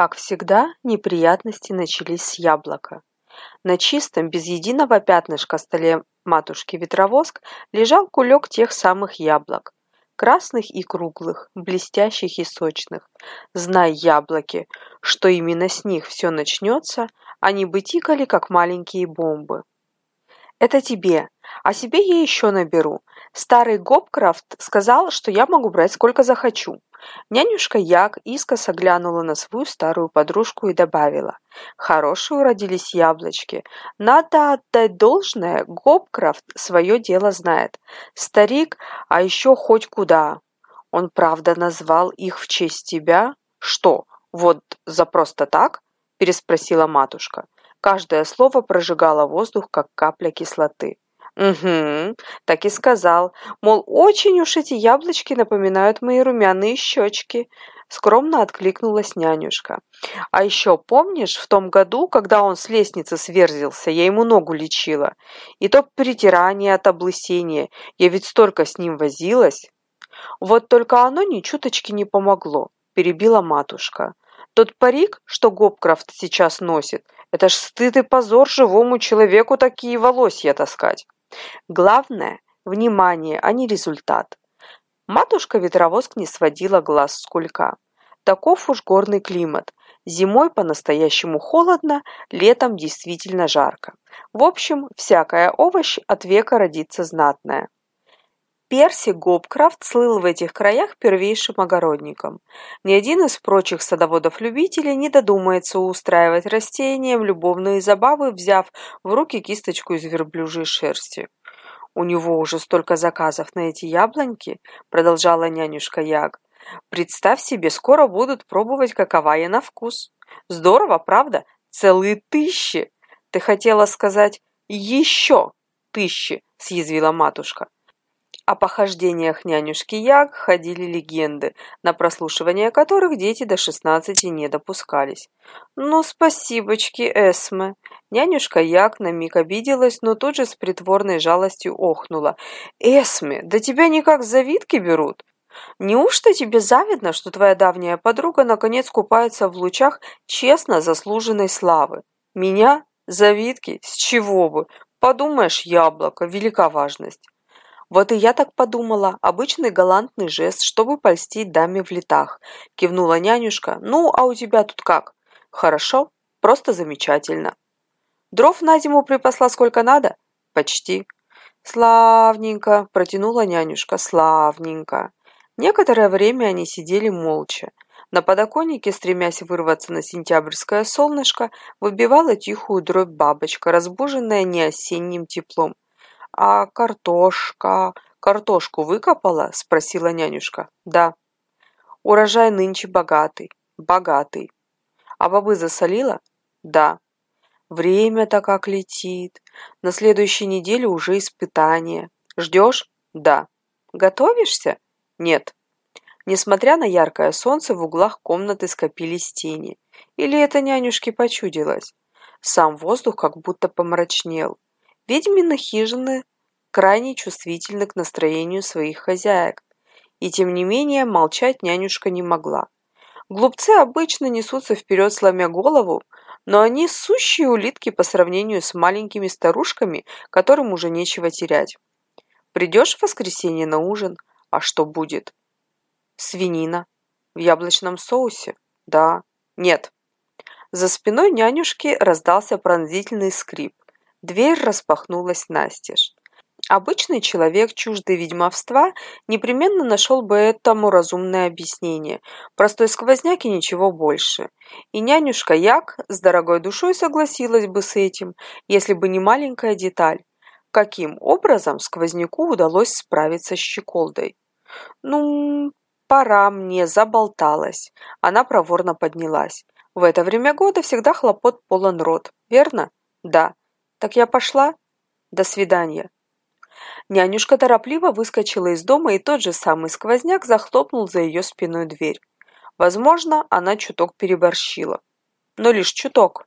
Как всегда, неприятности начались с яблока. На чистом, без единого пятнышка столе матушки-ветровоск лежал кулек тех самых яблок. Красных и круглых, блестящих и сочных. Знай, яблоки, что именно с них все начнется, они бы тикали, как маленькие бомбы. «Это тебе, а себе я еще наберу. Старый Гопкрафт сказал, что я могу брать сколько захочу. Нянюшка Як искоса глянула на свою старую подружку и добавила. «Хорошие уродились яблочки. Надо отдать должное, Гопкрафт свое дело знает. Старик, а еще хоть куда. Он правда назвал их в честь тебя? Что, вот за просто так?» переспросила матушка. Каждое слово прожигало воздух, как капля кислоты. «Угу, так и сказал. Мол, очень уж эти яблочки напоминают мои румяные щечки», — скромно откликнулась нянюшка. «А еще помнишь, в том году, когда он с лестницы сверзился, я ему ногу лечила? И то притирание от облысения, я ведь столько с ним возилась». «Вот только оно ни чуточки не помогло», — перебила матушка. «Тот парик, что Гопкрафт сейчас носит, это ж стыд и позор живому человеку такие волосья таскать». Главное – внимание, а не результат. Матушка-ветровоск не сводила глаз с кулька. Таков уж горный климат. Зимой по-настоящему холодно, летом действительно жарко. В общем, всякая овощ от века родится знатная. Перси Гопкрафт слыл в этих краях первейшим огородником. Ни один из прочих садоводов-любителей не додумается устраивать растениям любовные забавы, взяв в руки кисточку из верблюжьей шерсти. «У него уже столько заказов на эти яблоньки», — продолжала нянюшка Яг. «Представь себе, скоро будут пробовать, какова я на вкус. Здорово, правда? Целые тысячи!» «Ты хотела сказать «еще тысячи», — съязвила матушка. О похождениях нянюшки Яг ходили легенды, на прослушивание которых дети до шестнадцати не допускались. «Ну, спасибочки, Эсме!» Нянюшка Яг на миг обиделась, но тут же с притворной жалостью охнула. «Эсме, да тебя никак завидки берут!» Неужто тебе завидно, что твоя давняя подруга наконец купается в лучах честно заслуженной славы? Меня? Завидки? С чего бы? Подумаешь, яблоко, велика важность. «Вот и я так подумала. Обычный галантный жест, чтобы польстить даме в летах», – кивнула нянюшка. «Ну, а у тебя тут как?» «Хорошо. Просто замечательно». «Дров на зиму припасла сколько надо?» «Почти». «Славненько», – протянула нянюшка. «Славненько». Некоторое время они сидели молча. На подоконнике, стремясь вырваться на сентябрьское солнышко, выбивала тихую дробь бабочка, разбуженная не осенним теплом. «А картошка? Картошку выкопала?» – спросила нянюшка. «Да». «Урожай нынче богатый». «Богатый». «А бобы засолила?» «Да». «Время-то как летит. На следующей неделе уже испытание. Ждешь?» «Да». «Готовишься?» «Нет». Несмотря на яркое солнце, в углах комнаты скопились тени. Или это нянюшке почудилось? Сам воздух как будто помрачнел. Ведьмины хижины крайне чувствительны к настроению своих хозяек, и тем не менее молчать нянюшка не могла. Глупцы обычно несутся вперед, сломя голову, но они сущие улитки по сравнению с маленькими старушками, которым уже нечего терять. Придешь в воскресенье на ужин, а что будет? Свинина. В яблочном соусе? Да. Нет. За спиной нянюшки раздался пронзительный скрип. Дверь распахнулась настежь. Обычный человек, чуждый ведьмовства, непременно нашел бы этому разумное объяснение. Простой сквозняк и ничего больше. И нянюшка Як с дорогой душой согласилась бы с этим, если бы не маленькая деталь. Каким образом сквозняку удалось справиться с щеколдой? «Ну, пора мне, заболталась». Она проворно поднялась. «В это время года всегда хлопот полон рот, верно?» «Да». «Так я пошла?» «До свидания». Нянюшка торопливо выскочила из дома, и тот же самый сквозняк захлопнул за ее спиной дверь. Возможно, она чуток переборщила. Но лишь чуток.